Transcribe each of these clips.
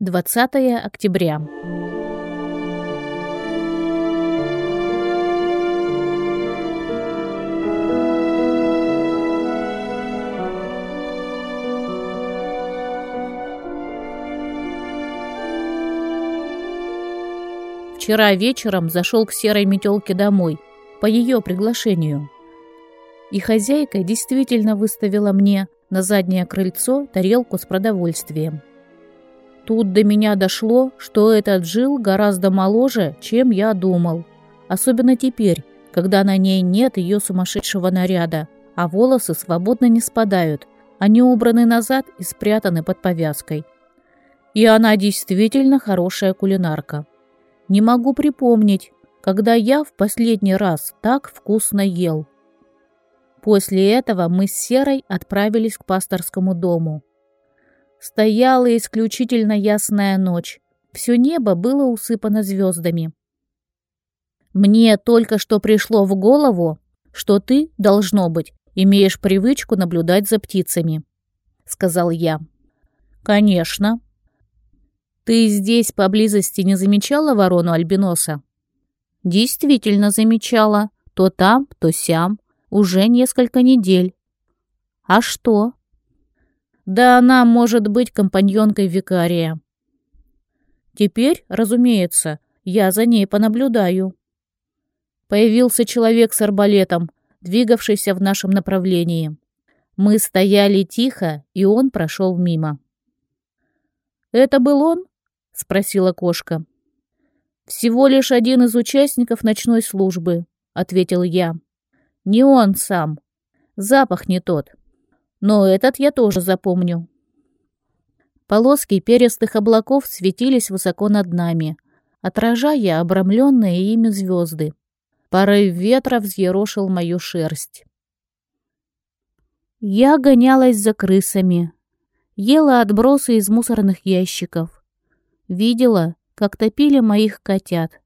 20 октября. Вчера вечером зашел к серой метелке домой, по ее приглашению. И хозяйка действительно выставила мне на заднее крыльцо тарелку с продовольствием. Тут до меня дошло, что этот жил гораздо моложе, чем я думал. Особенно теперь, когда на ней нет ее сумасшедшего наряда, а волосы свободно не спадают, они убраны назад и спрятаны под повязкой. И она действительно хорошая кулинарка. Не могу припомнить, когда я в последний раз так вкусно ел. После этого мы с Серой отправились к пасторскому дому. Стояла исключительно ясная ночь. Все небо было усыпано звездами. Мне только что пришло в голову, что ты, должно быть, имеешь привычку наблюдать за птицами, — сказал я. Конечно. Ты здесь поблизости не замечала ворону альбиноса? Действительно замечала. То там, то сям. Уже несколько недель. А что? Да она может быть компаньонкой викария. Теперь, разумеется, я за ней понаблюдаю. Появился человек с арбалетом, двигавшийся в нашем направлении. Мы стояли тихо, и он прошел мимо. «Это был он?» — спросила кошка. «Всего лишь один из участников ночной службы», — ответил я. «Не он сам. Запах не тот. Но этот я тоже запомню. Полоски перистых облаков светились высоко над нами, отражая обрамленные ими звезды. Порыв ветра взъерошил мою шерсть. Я гонялась за крысами, ела отбросы из мусорных ящиков, видела, как топили моих котят.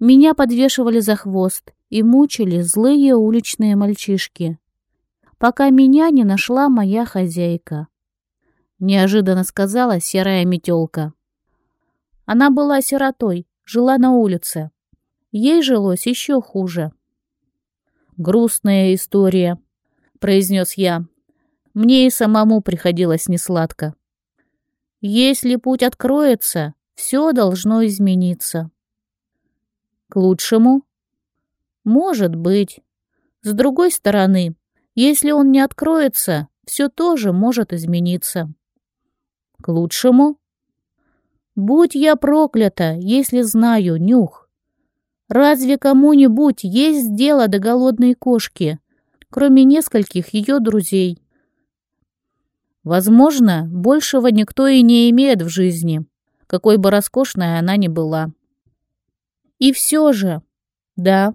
Меня подвешивали за хвост и мучили злые уличные мальчишки пока меня не нашла моя хозяйка. Неожиданно сказала серая метелка. Она была сиротой, жила на улице. Ей жилось еще хуже. «Грустная история», — произнес я. «Мне и самому приходилось несладко. Если путь откроется, все должно измениться». «К лучшему?» «Может быть. С другой стороны, если он не откроется, все тоже может измениться. К лучшему? Будь я проклята, если знаю нюх. Разве кому-нибудь есть дело до голодной кошки, кроме нескольких ее друзей? Возможно, большего никто и не имеет в жизни, какой бы роскошной она ни была. И все же, да,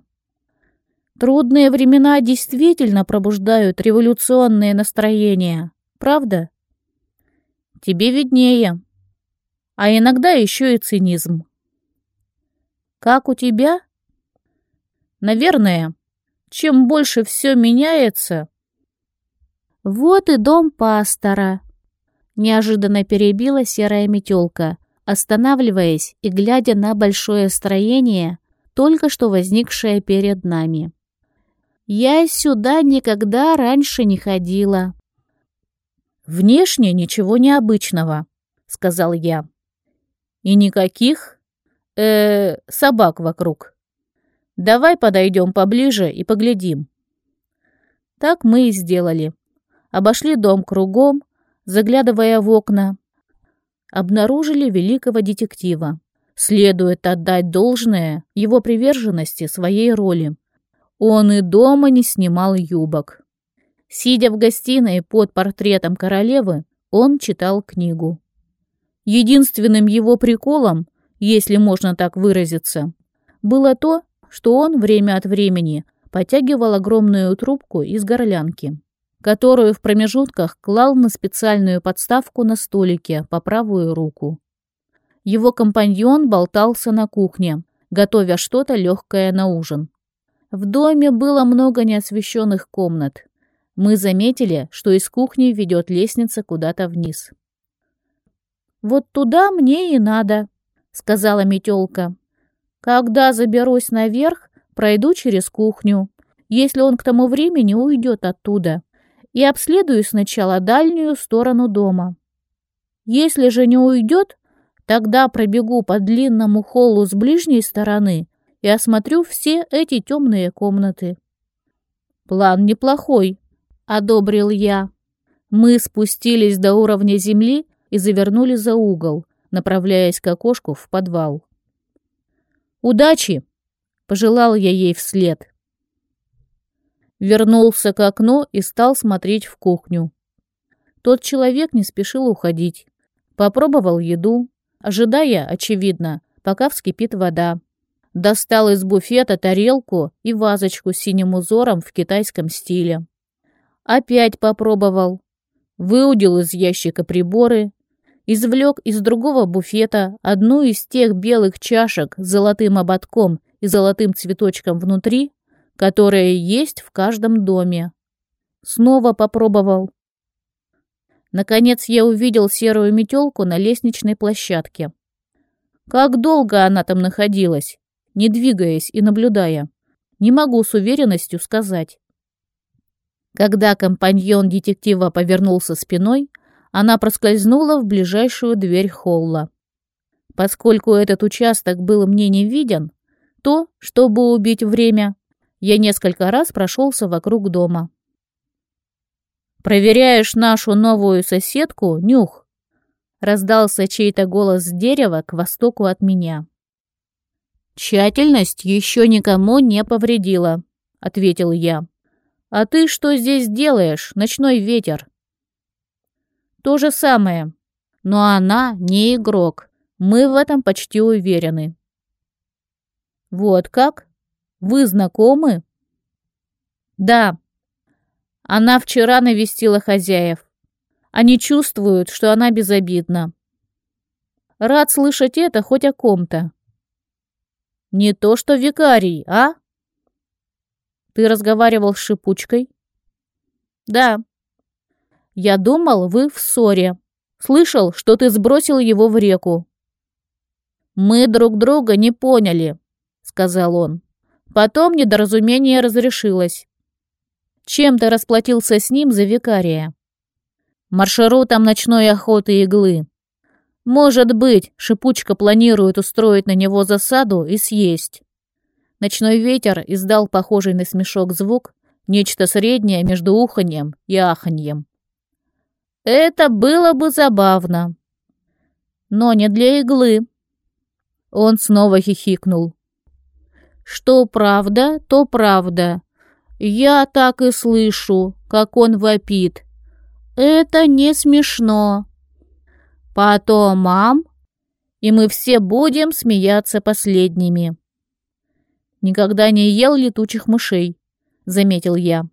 Трудные времена действительно пробуждают революционные настроения, правда? Тебе виднее. А иногда еще и цинизм. Как у тебя? Наверное, чем больше все меняется... Вот и дом пастора. Неожиданно перебила серая метелка, останавливаясь и глядя на большое строение, только что возникшее перед нами. Я сюда никогда раньше не ходила. Внешне ничего необычного, сказал я. И никаких э, собак вокруг. Давай подойдем поближе и поглядим. Так мы и сделали. Обошли дом кругом, заглядывая в окна. Обнаружили великого детектива. Следует отдать должное его приверженности своей роли. Он и дома не снимал юбок. Сидя в гостиной под портретом королевы, он читал книгу. Единственным его приколом, если можно так выразиться, было то, что он время от времени потягивал огромную трубку из горлянки, которую в промежутках клал на специальную подставку на столике по правую руку. Его компаньон болтался на кухне, готовя что-то легкое на ужин. В доме было много неосвещенных комнат. Мы заметили, что из кухни ведет лестница куда-то вниз. Вот туда мне и надо, сказала метелка. Когда заберусь наверх, пройду через кухню, если он к тому времени уйдет оттуда, и обследую сначала дальнюю сторону дома. Если же не уйдет, тогда пробегу по длинному холлу с ближней стороны и осмотрю все эти темные комнаты. План неплохой, одобрил я. Мы спустились до уровня земли и завернули за угол, направляясь к окошку в подвал. «Удачи!» — пожелал я ей вслед. Вернулся к окну и стал смотреть в кухню. Тот человек не спешил уходить. Попробовал еду, ожидая, очевидно, пока вскипит вода. Достал из буфета тарелку и вазочку с синим узором в китайском стиле. Опять попробовал. Выудил из ящика приборы, извлек из другого буфета одну из тех белых чашек с золотым ободком и золотым цветочком внутри, которые есть в каждом доме. Снова попробовал. Наконец я увидел серую метелку на лестничной площадке. Как долго она там находилась, не двигаясь и наблюдая, не могу с уверенностью сказать. Когда компаньон детектива повернулся спиной, она проскользнула в ближайшую дверь холла. Поскольку этот участок был мне не виден, то, чтобы убить время, я несколько раз прошелся вокруг дома. «Проверяешь нашу новую соседку, Нюх?» Раздался чей-то голос с дерева к востоку от меня. «Тщательность еще никому не повредила», — ответил я. «А ты что здесь делаешь, ночной ветер?» «То же самое. Но она не игрок. Мы в этом почти уверены». «Вот как?» Вы знакомы? Да. Она вчера навестила хозяев. Они чувствуют, что она безобидна. Рад слышать это хоть о ком-то. Не то что викарий, а? Ты разговаривал с шипучкой? Да. Я думал, вы в ссоре. Слышал, что ты сбросил его в реку. Мы друг друга не поняли, сказал он. Потом недоразумение разрешилось. Чем ты расплатился с ним за викария? Маршрутом ночной охоты иглы. Может быть, шипучка планирует устроить на него засаду и съесть. Ночной ветер издал похожий на смешок звук, нечто среднее между уханьем и аханьем. Это было бы забавно. Но не для иглы. Он снова хихикнул. Что правда, то правда. Я так и слышу, как он вопит. Это не смешно. Потом, мам, и мы все будем смеяться последними. Никогда не ел летучих мышей, заметил я.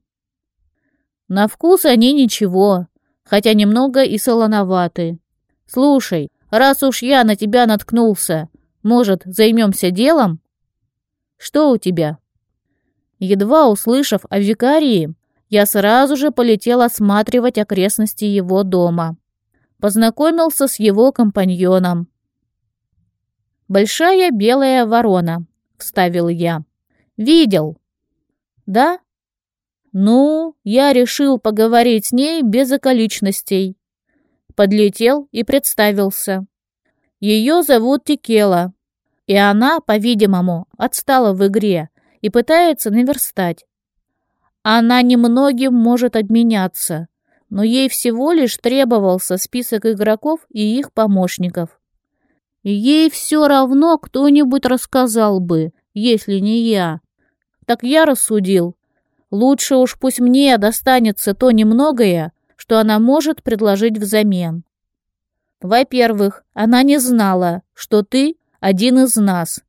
На вкус они ничего, хотя немного и солоноваты. Слушай, раз уж я на тебя наткнулся, может, займемся делом? Что у тебя?» Едва услышав о викарии, я сразу же полетел осматривать окрестности его дома. Познакомился с его компаньоном. «Большая белая ворона», — вставил я. «Видел». «Да?» «Ну, я решил поговорить с ней без околичностей». Подлетел и представился. «Ее зовут Текела, и она, по-видимому, отстала в игре и пытается наверстать. Она немногим может обменяться, но ей всего лишь требовался список игроков и их помощников. ей все равно кто-нибудь рассказал бы, если не я. Так я рассудил. Лучше уж пусть мне достанется то немногое, что она может предложить взамен. Во-первых, она не знала, что ты один из нас.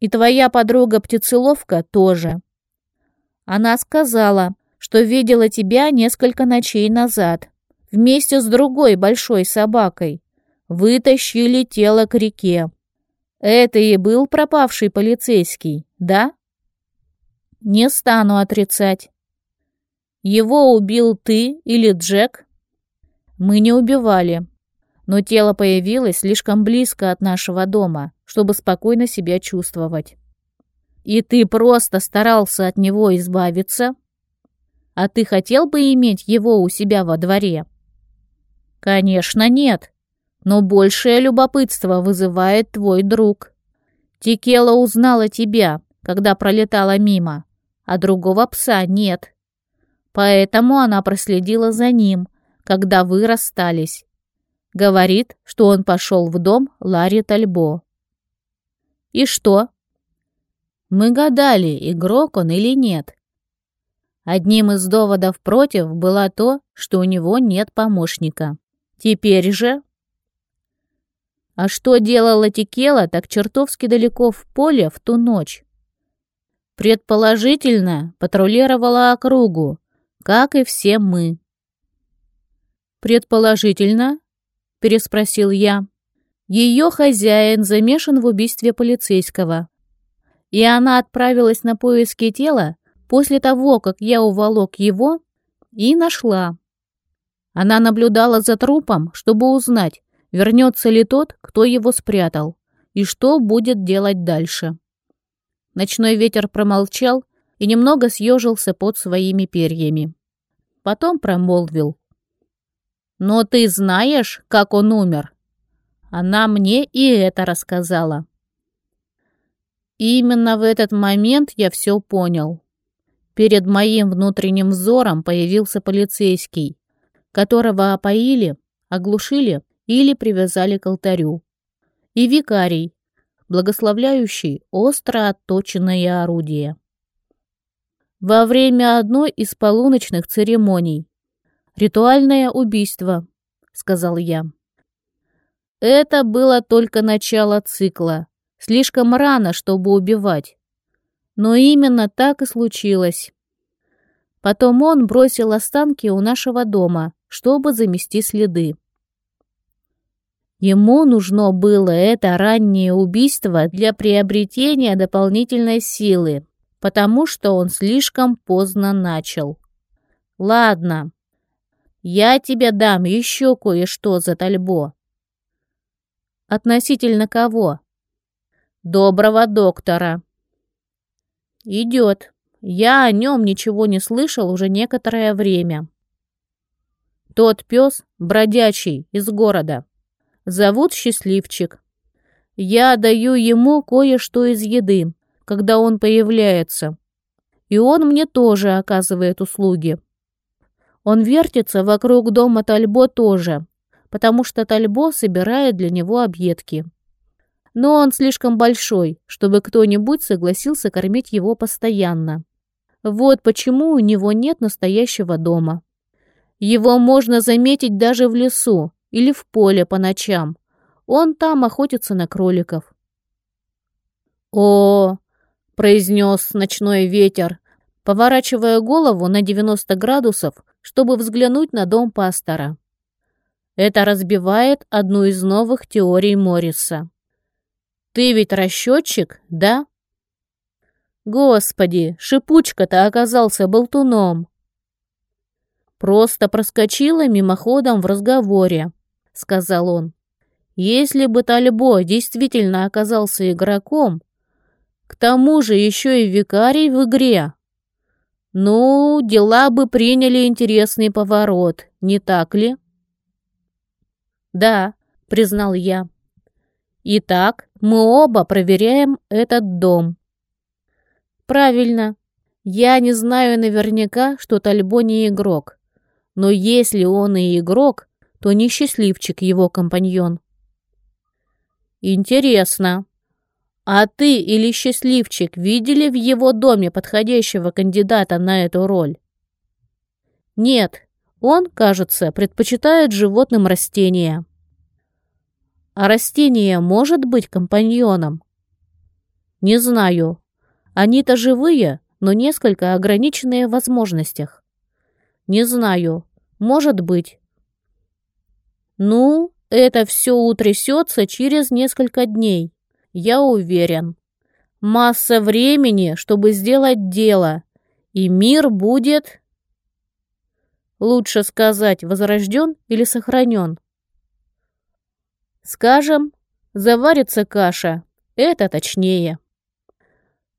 И твоя подруга-птицеловка тоже. Она сказала, что видела тебя несколько ночей назад, вместе с другой большой собакой. Вытащили тело к реке. Это и был пропавший полицейский, да? Не стану отрицать. Его убил ты или Джек? Мы не убивали. но тело появилось слишком близко от нашего дома, чтобы спокойно себя чувствовать. И ты просто старался от него избавиться? А ты хотел бы иметь его у себя во дворе? Конечно, нет. Но большее любопытство вызывает твой друг. Текела узнала тебя, когда пролетала мимо, а другого пса нет. Поэтому она проследила за ним, когда вы расстались. Говорит, что он пошел в дом Ларри Тальбо. И что? Мы гадали, игрок он или нет. Одним из доводов против было то, что у него нет помощника. Теперь же... А что делала Текела так чертовски далеко в поле в ту ночь? Предположительно, патрулировала округу, как и все мы. «Предположительно?» — переспросил я. Ее хозяин замешан в убийстве полицейского. И она отправилась на поиски тела после того, как я уволок его и нашла. Она наблюдала за трупом, чтобы узнать, вернется ли тот, кто его спрятал, и что будет делать дальше. Ночной ветер промолчал и немного съежился под своими перьями. Потом промолвил. «Но ты знаешь, как он умер?» Она мне и это рассказала. И именно в этот момент я все понял. Перед моим внутренним взором появился полицейский, которого опоили, оглушили или привязали к алтарю. И викарий, благословляющий остро отточенное орудие. Во время одной из полуночных церемоний. «Ритуальное убийство», — сказал я. Это было только начало цикла. Слишком рано, чтобы убивать. Но именно так и случилось. Потом он бросил останки у нашего дома, чтобы замести следы. Ему нужно было это раннее убийство для приобретения дополнительной силы, потому что он слишком поздно начал. Ладно, я тебе дам еще кое-что за тальбо. Относительно кого? Доброго доктора. Идет. Я о нем ничего не слышал уже некоторое время. Тот пес бродячий из города. Зовут Счастливчик. Я даю ему кое-что из еды, когда он появляется. И он мне тоже оказывает услуги. Он вертится вокруг дома Тальбо тоже, потому что Тальбо собирает для него объедки. Но он слишком большой, чтобы кто-нибудь согласился кормить его постоянно. Вот почему у него нет настоящего дома. Его можно заметить даже в лесу, или в поле по ночам. Он там охотится на кроликов. «О!» — произнес ночной ветер, поворачивая голову на 90 градусов, чтобы взглянуть на дом пастора. Это разбивает одну из новых теорий Морриса. «Ты ведь расчетчик, да?» «Господи, шипучка-то оказался болтуном!» Просто проскочила мимоходом в разговоре. — сказал он. «Если бы Тальбо действительно оказался игроком, к тому же еще и викарий в игре, ну, дела бы приняли интересный поворот, не так ли?» «Да», — признал я. «Итак, мы оба проверяем этот дом». «Правильно. Я не знаю наверняка, что Тальбо не игрок. Но если он и игрок, то несчастливчик его компаньон. Интересно. А ты или счастливчик видели в его доме подходящего кандидата на эту роль? Нет, он, кажется, предпочитает животным растения. А растение может быть компаньоном? Не знаю. Они-то живые, но несколько ограниченные в возможностях. Не знаю. Может быть. Ну, это все утрясется через несколько дней, я уверен. Масса времени, чтобы сделать дело, и мир будет... Лучше сказать, возрожден или сохранен. Скажем, заварится каша. Это точнее.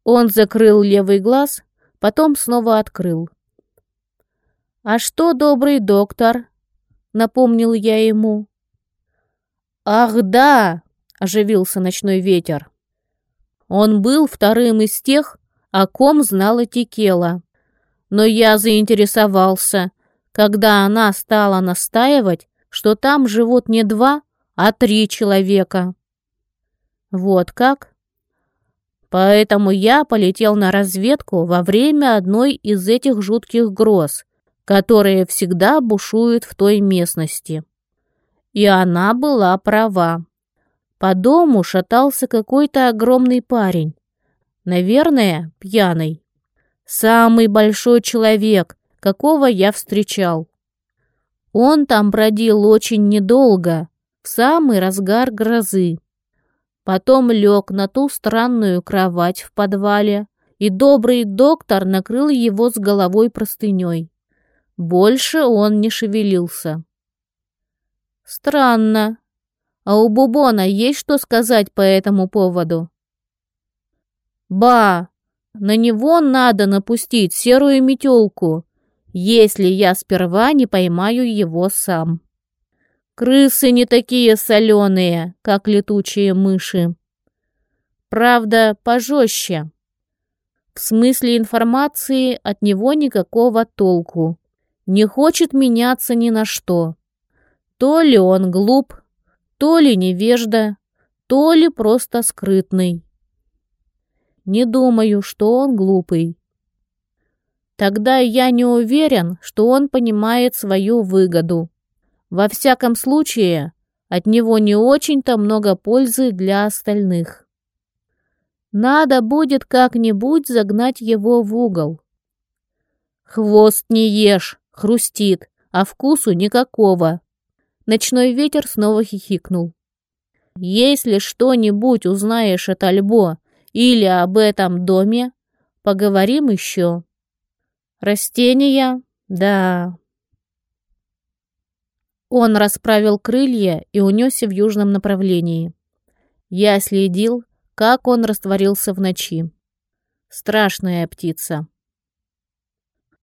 Он закрыл левый глаз, потом снова открыл. «А что, добрый доктор?» — напомнил я ему. «Ах, да!» — оживился ночной ветер. Он был вторым из тех, о ком знала Текела. Но я заинтересовался, когда она стала настаивать, что там живут не два, а три человека. Вот как? Поэтому я полетел на разведку во время одной из этих жутких гроз, которые всегда бушуют в той местности. И она была права. По дому шатался какой-то огромный парень. Наверное, пьяный. Самый большой человек, какого я встречал. Он там бродил очень недолго, в самый разгар грозы. Потом лег на ту странную кровать в подвале, и добрый доктор накрыл его с головой простыней. Больше он не шевелился. Странно. А у Бубона есть что сказать по этому поводу? Ба, на него надо напустить серую метелку, если я сперва не поймаю его сам. Крысы не такие соленые, как летучие мыши. Правда, пожестче. В смысле информации от него никакого толку. Не хочет меняться ни на что. То ли он глуп, то ли невежда, то ли просто скрытный. Не думаю, что он глупый. Тогда я не уверен, что он понимает свою выгоду. Во всяком случае, от него не очень-то много пользы для остальных. Надо будет как-нибудь загнать его в угол. Хвост не ешь, хрустит, а вкусу никакого. Ночной ветер снова хихикнул. «Если что-нибудь узнаешь от Альбо или об этом доме, поговорим еще». «Растения? Да». Он расправил крылья и унесся в южном направлении. Я следил, как он растворился в ночи. Страшная птица.